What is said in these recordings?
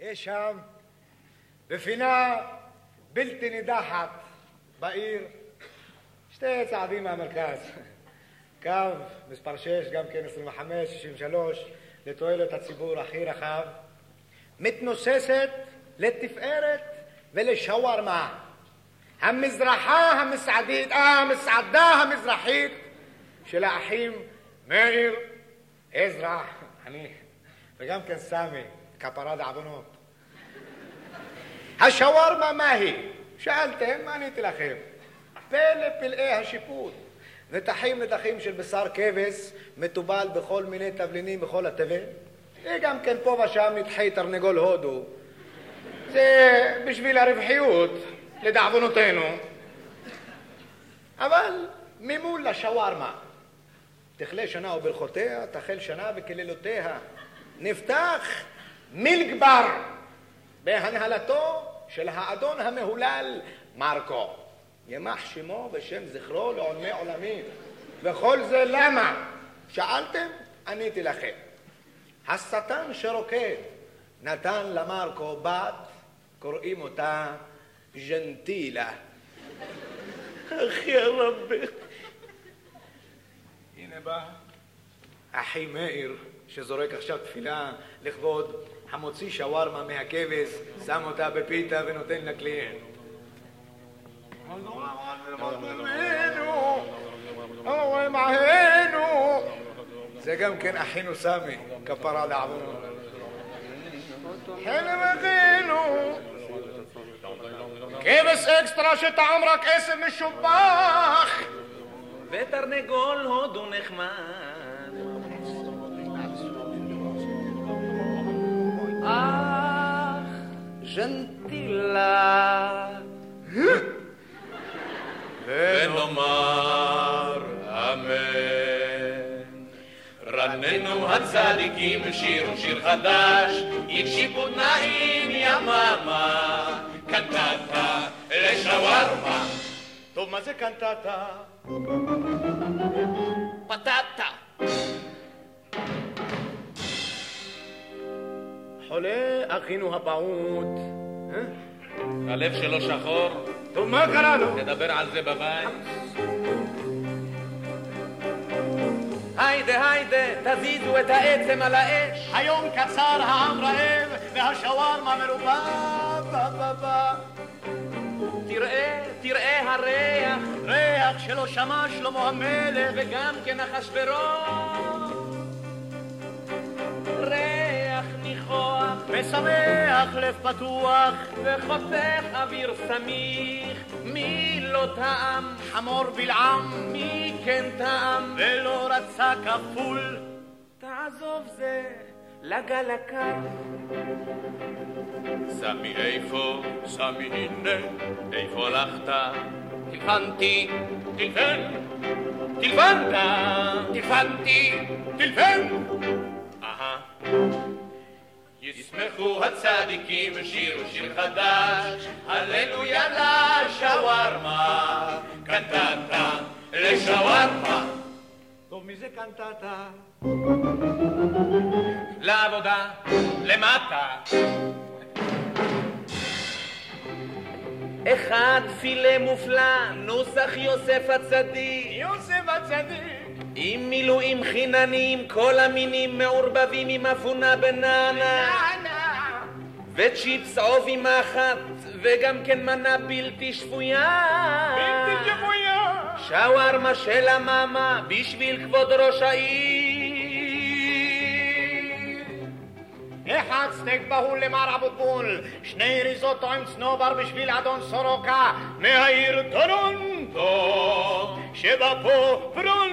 יש שם, בפינה בלתי נידחת בעיר, שתי צעדים מהמרכז. קו מספר 6, גם כן 25, 63, לתועלת הציבור הכי רחב, מתנוססת לתפארת ולשווארמה. המזרחה המסעדית, אה, המסעדה המזרחית של האחים מאיר, עזרא, אני, וגם כן סמי, כפרה דעוונות. השווארמה מהי? שאלתם, עניתי לכם. פלא פלאי השיפוט. נתחים נתחים של בשר כבש, מתובל בכל מיני תבלינים בכל התבל. וגם כן פה ושם נתחי תרנגול הודו. זה בשביל הרווחיות, לדאבונותינו. אבל ממול לשווארמה. תכלה שנה וברכותיה, תחל שנה וקללותיה. נפתח מילגבר בהנהלתו של האדון המהולל מרקו. ימח שמו ושם זכרו לעולמי עולמים. וכל זה למה? שאלתם? עניתי לכם. השטן שרוקד נתן למרקו בת, קוראים אותה ז'נטילה. אחי הרבה. הנה בא אחי מאיר, שזורק עכשיו תפילה לכבוד המוציא שווארמה מהכבש, שם אותה בפיתה ונותן לקליינט. זה גם כן אחינו סמי, כפרה לעוונו. חלם אחינו כבש אקסטרה שטעם רק עשב משובח ותרנגול הודו נחמד. אך, ז'נטילה. ונאמר אמן. רננו הצדיקים שירו שיר חדש, הקשיבו נעים יממה, קנטטה לשווארמה. טוב, מה זה קנטטה? פטטה. חולה אחינו הפעוט. אה? הלב שלו שחור, טוב, מה קרה לו? נדבר על זה בבית. היידה היידה, תזיזו את העצם על האש. היום קצר העם רעב והשווארמה מרובה. בה, בה, בה. תראה, תראה הריח, ריח שלא שמע שלמה המלך וגם כן אחשוורוש. ניחוח ושמח לב פתוח וחותך אוויר סמיך. מי לא טעם? חמור בלעם מי כן טעם? ולא רצה כפול תעזוב זה לגל הקר. סמי איפה, סמי הנה, איפה הלכת? טלפנתי, טלפן, טלפנת, טלפנתי, טלפן! אהה. ישמחו הצדיקים ושירו שיר חדש, הללויה לשווארמה, קנטטה לשווארמה. טוב, מי זה קנטטה? לעבודה, למטה. אחד פילה מופלא, נוסח יוסף הצדיק. יוסף הצדיק עם מילואים חינניים, כל המינים מעורבבים עם אפונה בננה. וצ'יפס עובי מחט, וגם כן מנה בלתי שפויה. בלתי שפויה שווארמה של המאמה, בשביל כבוד ראש העיר. אחד סטייק בהול למר אבוטבול, שני ריזוטו עם צנובר בשביל אדון סורוקה, מהעיר טורונטו, שבפה פרונטו,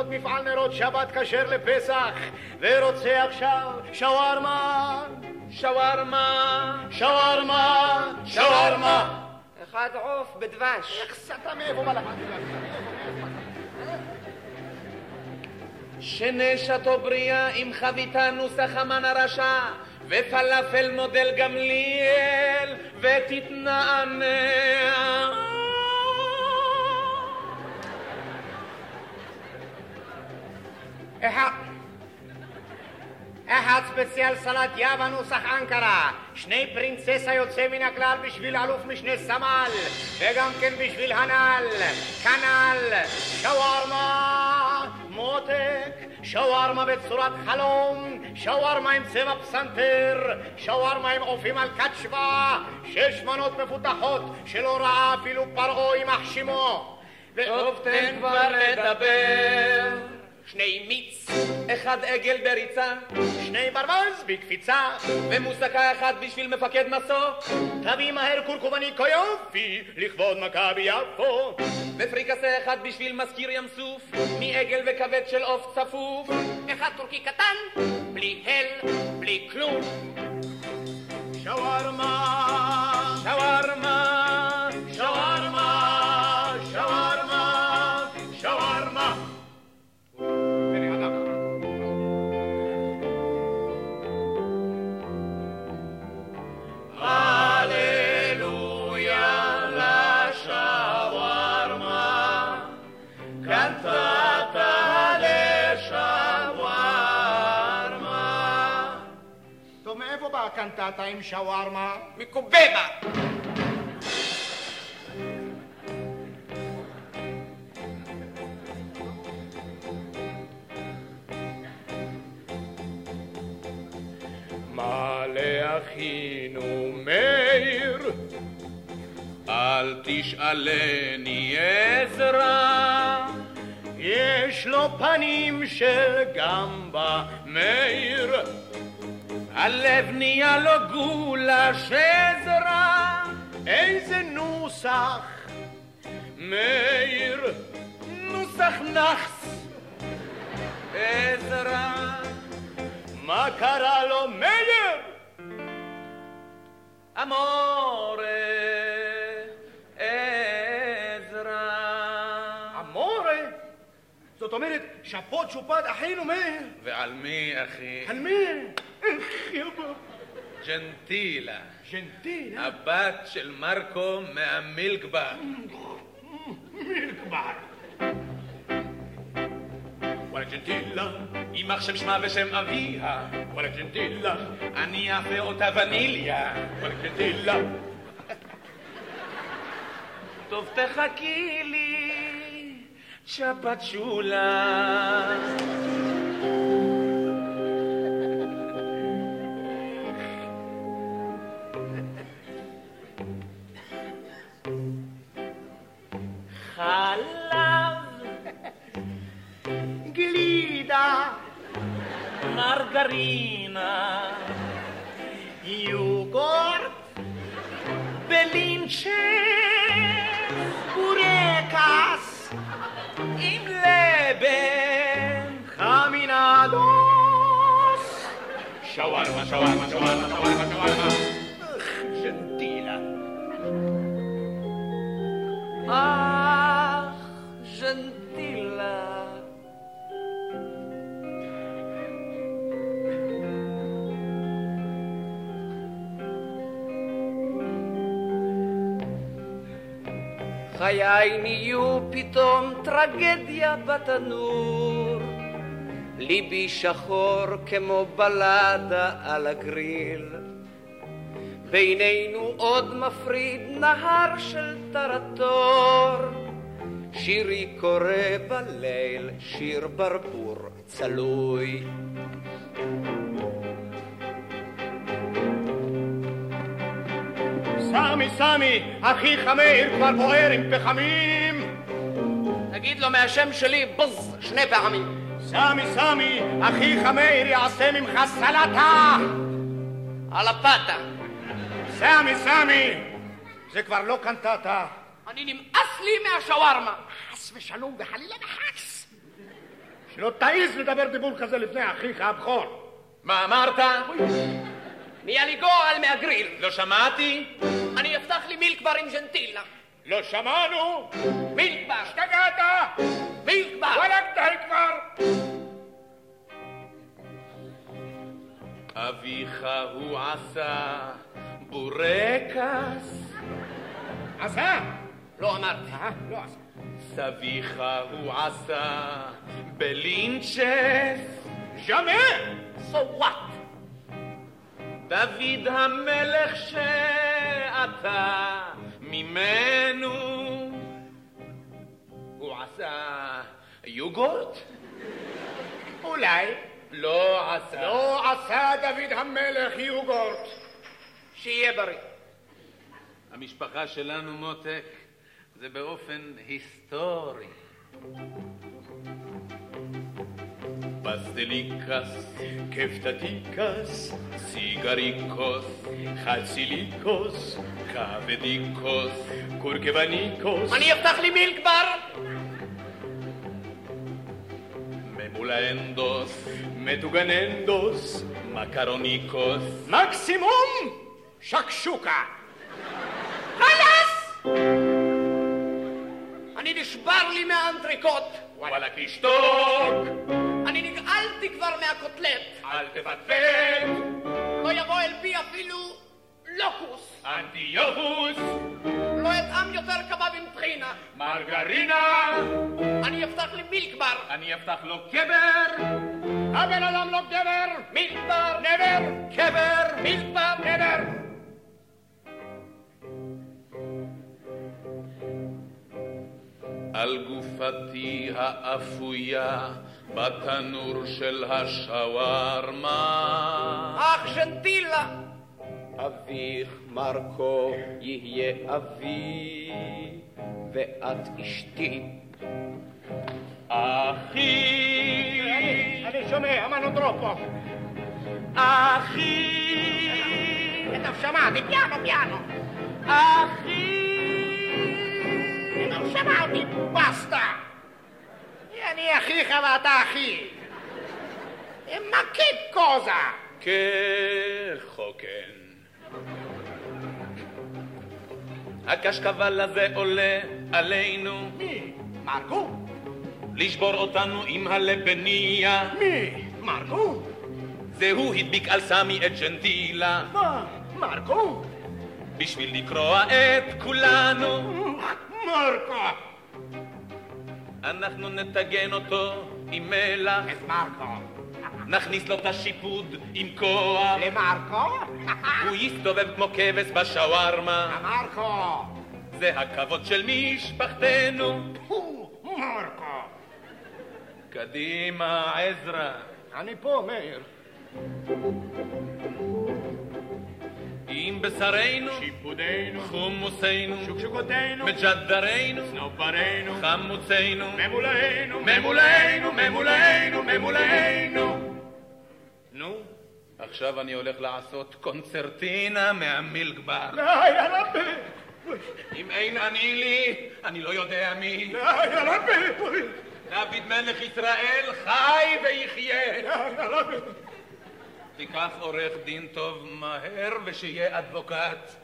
לעשות מפעל נרות שבת כשר לפסח, ורוצה עכשיו שווארמה, שווארמה. שווארמה, שווארמה. אחד עוף בדבש. איך סתה מאיפה לך? שנשתו בריאה עם חביתה נוסח המן הרשע ופלאפל מודל גמליאל ותתנענע. אחד, אחד ספציאל סלט יאבה נוסח אנקרה, שני פרינצסה יוצא מן הכלל בשביל אלוף משנה סמל, וגם כן בשביל הנ"ל, כנ"ל, שווארמה, מותק, שווארמה בצורת חלום, שווארמה עם צבע פסנתר, שווארמה עם אופים על קצ'בה, שש מנות מפותחות שלא ראה אפילו פרעה יימח שמו. טוב, תן כבר לדבר. שני מיץ, אחד עגל בריצה, שני ברווז בקפיצה, ומוסקה אחד בשביל מפקד מסוק, תביא מהר קורקומני כיופי, לכבוד מכבי יפו. ופריקסה אחד בשביל מזכיר ים סוף, מעגל וכבד של עוף צפוף. אחד טורקי קטן, בלי הל, בלי כלום. שווארמה, שווארמה, הקנטטה עם שווארמה? מקובבה. מה לאחינו מאיר? אל תשאלני עזרה, יש לו פנים של גמבה. מאיר, הלב נהיה לו גולש עזרה. איזה נוסח? מאיר, נוסח נחס. עזרה. מה קרה לו, מאיר? אמורה. עזרה. אמורה? זאת אומרת, שפוט שופט אחינו מאיר. ועל מי, אחי? על מי? יבוא? ג'נטילה. ג'נטיל, אה? הבת של מרקו מהמילקבר. מילקבר. וואלה ג'נטילה, יימח שם שמה ושם אביה. וואלה ג'נטילה, אני אעשה אותה וניליה. וואלה ג'נטילה, טוב תחכי לי, צ'פצ'ולה. חלב, מרגרינה, יוגורט, בלינצ'ה, בורקס, עם לבן. קמינדוס. שווארמה, שווארמה, שווארמה, שווארמה, שווארמה. ג'נטילה. אך, חיי נהיו פתאום טרגדיה בתנור. ליבי שחור כמו בלדה על הגריל. בינינו עוד מפריד נהר של טרטור. שירי קורא בליל, שיר ברבור צלוי. סמי, סמי, אחיך מאיר כבר בוער עם פחמים. תגיד לו מהשם שלי בוז שני פעמים. סמי, סמי, אחיך מאיר יעשה ממך סלטה. על הפתה. סמי, סמי, זה כבר לא קנטטה. אני נמאס לי מהשווארמה. חס ושלום וחלילה וחס. שלא תעז לדבר דיבור כזה לפני אחיך הבכור. מה אמרת? נהיה לי גועל מהגריל. לא שמעתי? אני אפתח לי מילקבר עם ג'נטילה. לא שמענו? מילקבר. השתגעת? מילקבר. וואלכ די כבר. אביך הוא עשה בורקס, עשה? לא אמרתי. אה, לא עשה. סביך הוא עשה בלינצ'ס. ז'מה! So what? דוד המלך שאתה ממנו הוא עשה יוגורט? אולי. לא עשה. לא עשה דוד המלך יוגורט. שיהיה בריא. המשפחה שלנו, מותק, זה באופן היסטורי. פסטליקס, כפתתיקס, סיגריקוס, חציליקוס, כבדיקוס, קורקבניקוס. אני אפתח לי מילק בר! ממולנדוס, מטוגננדוס, מקרוניקוס. מקסימום שקשוקה. חלאס! אני נשבר לי מהאנטריקוט. וואלה תשתוק! נגעלתי כבר מהקוטלט. אל תפטפט! לא יבוא אל פי אפילו לוקוס. אנטיוכוס! לא אטעם יותר קבב עם טחינה. מרגרינה! אני אפתח לי מילק בר. אני אפתח לו קבר! הבן אדם לא גבר. מילק בר. נבר. קבר! מילק בר. נבר. על גופתי האפויה בתנור של השווארמה. אח שנטילה. אביך מרקו יהיה אבי, ואת אשתי. אחי! אני שומע, אמרנו טרופו. אחי! טוב, שמעתי, פיאנו, פיאנו. אחי! טוב, שמע אותי, בסטה. אני אחיך ואתה אחי. מה קוזה? כחוקן. הקשקבל הזה עולה עלינו, מי? מרגו? לשבור אותנו עם הלבניה. מי? מרגו? זה הוא הדביק על סמי את ג'נטילה, מה? מרגו? בשביל לקרוע את כולנו. מרקו! אנחנו נטגן אותו עם מלח, את מרקו. נכניס לו את השיפוד עם כוח. למרקו? הוא יסתובב כמו כבש בשווארמה, מרקו! זה הכבוד של משפחתנו. מרקו! קדימה, עזרא. אני פה, מאיר. עם בשרנו, שיפודנו, חומוסנו, שוקשוקותינו, מג'דרנו, סנופרנו, חמוצנו, ממולאנו, ממולאנו, ממולאנו, ממולאנו. נו, עכשיו אני הולך לעשות קונצרטינה מהמילגבר. לא, יא רבי! אם אין אני לי, אני לא יודע מי. לא, יא רבי! דוד מלך ישראל חי ויחיה. לא, יא רבי! תיקח עורך דין טוב מהר ושיהיה אדבוקט.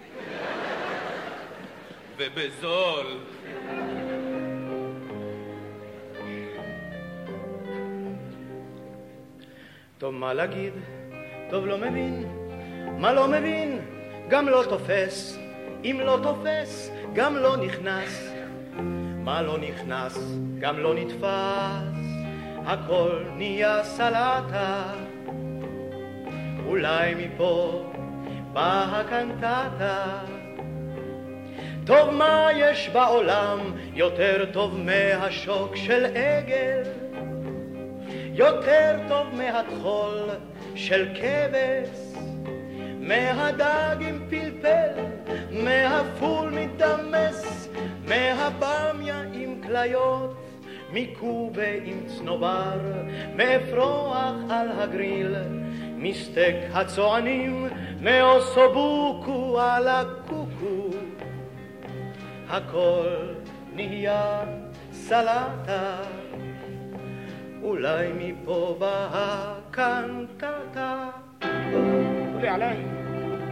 ובזול. טוב מה להגיד, טוב לא מבין, מה לא מבין, גם לא תופס, אם לא תופס, גם לא נכנס, מה לא נכנס, גם לא נתפס, הכל נהיה סלטה, אולי מפה באה הקנטטה. טוב מה יש בעולם יותר טוב מהשוק של עגל. יותר טוב מהטחול של כבש, מהדג עם פלפל, מהפול מתדמס, מהבמיה עם כליות, מקובה עם צנובר, מאפרוח על הגריל, מסטייק הצוענים, מאוסובוקו על הקוקו. הכל נהיה סלטה. אולי מפה באה קנטטה. תודי עליי.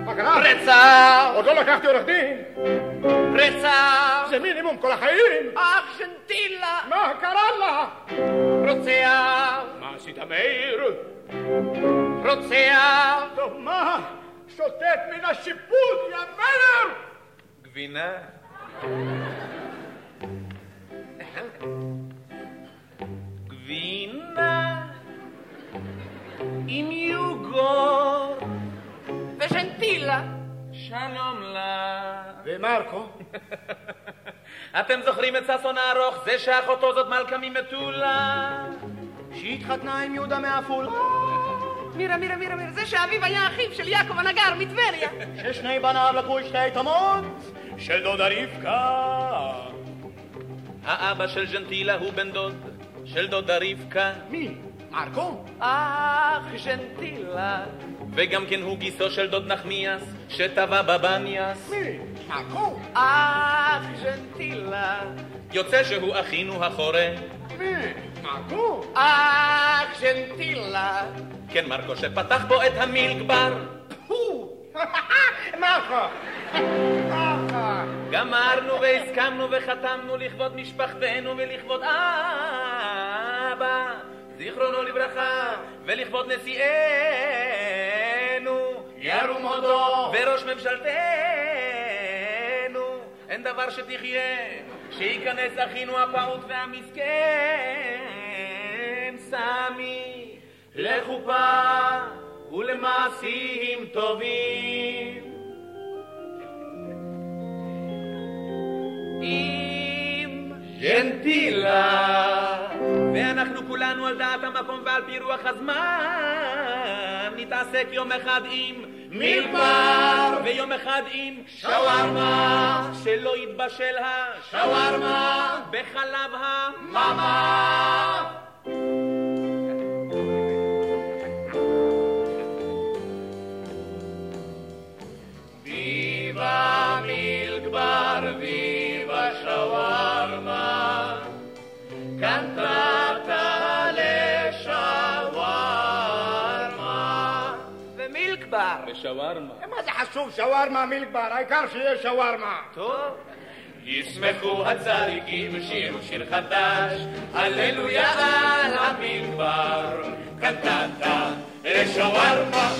מה קרה? רצח! עוד לא לקחתי עורך דין. רצח! זה מינימום כל החיים. אח שנטילה! מה קרה לה? רוצח! מה עשית מאיר? רוצח! טוב מה? שוטט מן השיפוט, יא מלר! גבינה. גבינה עם יוגורט. ג'נטילה. שלום לה. ומרקו? אתם זוכרים את ששון הארוך, זה שאחותו זאת מלכה ממטולה? שהתחתנה עם יהודה מעפולה, מירה, מירה, מירה, מירה, זה שאביו היה אחיו של יעקב הנגר מטבריה. ששני בניו לקחו את שתי תמות של דודה רבקה. האבא של ג'נטילה הוא בן דוד של דודה רבקה, מי? מרקו? אך ג'נטילה. וגם כן הוא גיסו של דוד נחמיאס, שטבע בבניאס. מי? מרקו? אך ג'נטילה. יוצא שהוא אחינו החורה. מי? מרקו? אך ג'נטילה. כן, מרקו שפתח פה את המילגבר. מרקו! מרקו! גמרנו והסכמנו וחתמנו לכבוד משפחתנו ולכבוד אבא, זיכרונו לברכה, ולכבוד נשיאנו, ירום הודו. וראש ממשלתנו. אין דבר שתחיה, שייכנס אחינו הפעוט והמסכן, סמי, לחופה ולמעשים טובים. עם ג'נטילה. ואנחנו כולנו על דעת המקום ועל פי רוח הזמן נתעסק יום אחד עם מילבר ויום אחד עם שווארמה שלא יתבשל השווארמה בחלב המאמה שווארמה. אה, מה זה חשוב, שווארמה, מילבר, העיקר שיהיה שווארמה. טוב. ישמחו הצדיקים שיר שיר חדש, הללויה על המדבר, קטנטה לשווארמה.